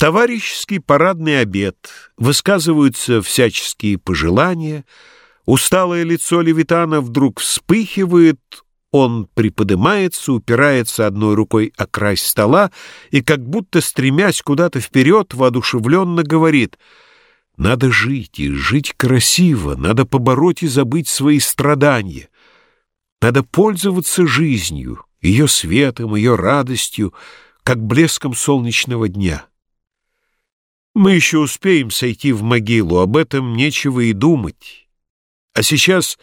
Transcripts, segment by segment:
Товарищеский парадный обед, высказываются всяческие пожелания, усталое лицо Левитана вдруг вспыхивает, он приподымается, упирается одной рукой о край стола и, как будто стремясь куда-то вперед, воодушевленно говорит «Надо жить и жить красиво, надо побороть и забыть свои страдания, надо пользоваться жизнью, ее светом, ее радостью, как блеском солнечного дня». Мы еще успеем сойти в могилу, об этом нечего и думать. А сейчас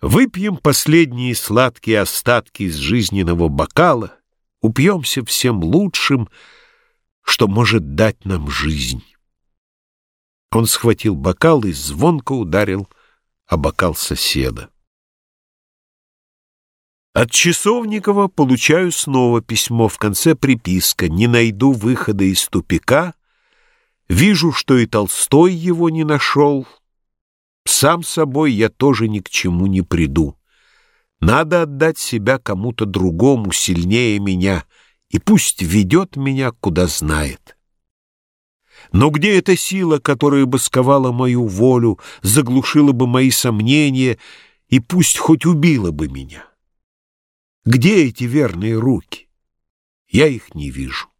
выпьем последние сладкие остатки из жизненного бокала, упьемся всем лучшим, что может дать нам жизнь. Он схватил бокал и звонко ударил о бокал соседа. От Часовникова получаю снова письмо, в конце приписка «Не найду выхода из тупика», Вижу, что и Толстой его не нашел. Сам собой я тоже ни к чему не приду. Надо отдать себя кому-то другому, сильнее меня, и пусть ведет меня, куда знает. Но где эта сила, которая бы сковала мою волю, заглушила бы мои сомнения и пусть хоть убила бы меня? Где эти верные руки? Я их не вижу.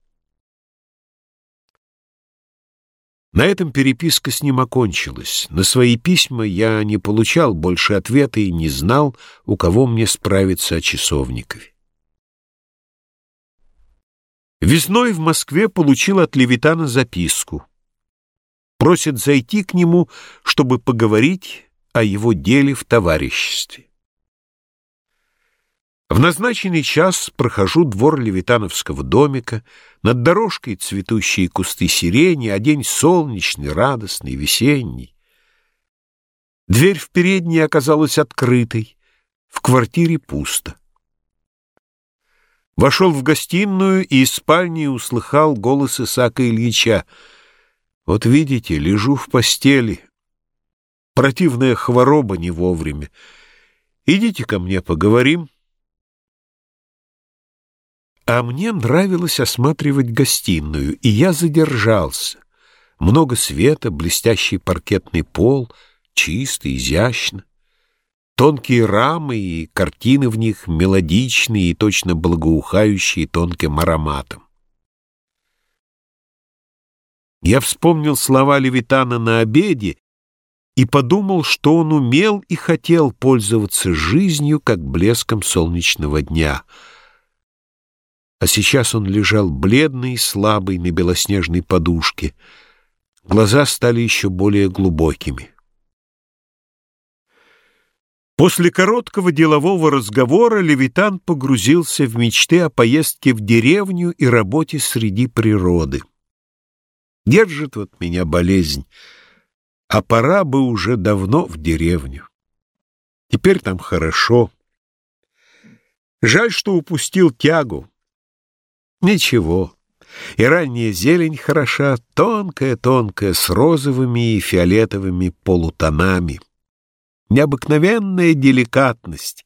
На этом переписка с ним окончилась. На свои письма я не получал больше ответа и не знал, у кого мне справиться о часовникове. Весной в Москве получил от Левитана записку. Просит зайти к нему, чтобы поговорить о его деле в товариществе. В назначенный час прохожу двор Левитановского домика, над дорожкой цветущие кусты сирени, а день солнечный, радостный, весенний. Дверь в передней оказалась открытой, в квартире пусто. Вошел в гостиную и из спальни услыхал голос Исаака Ильича. «Вот видите, лежу в постели. Противная хвороба не вовремя. Идите ко мне, поговорим». А мне нравилось осматривать гостиную, и я задержался. Много света, блестящий паркетный пол, чисто, изящно. Тонкие рамы и картины в них мелодичные и точно благоухающие тонким ароматом. Я вспомнил слова Левитана на обеде и подумал, что он умел и хотел пользоваться жизнью, как блеском солнечного дня — а сейчас он лежал бледный и слабый на белоснежной подушке. Глаза стали еще более глубокими. После короткого делового разговора Левитан погрузился в мечты о поездке в деревню и работе среди природы. Держит вот меня болезнь, а пора бы уже давно в деревню. Теперь там хорошо. Жаль, что упустил тягу. Ничего. И ранняя зелень хороша, тонкая-тонкая, с розовыми и фиолетовыми полутонами. Необыкновенная деликатность.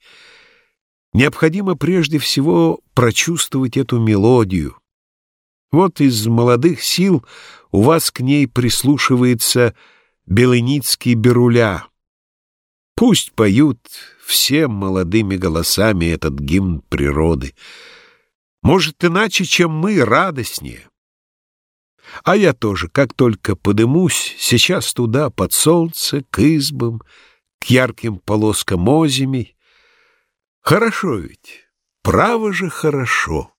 Необходимо прежде всего прочувствовать эту мелодию. Вот из молодых сил у вас к ней прислушивается Белыницкий Беруля. Пусть поют всем молодыми голосами этот гимн природы — может, иначе, чем мы, радостнее. А я тоже, как только подымусь, сейчас туда, под солнце, к избам, к ярким полоскам озимей. Хорошо ведь, право же хорошо.